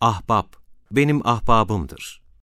ahbap, benim ahbabımdır.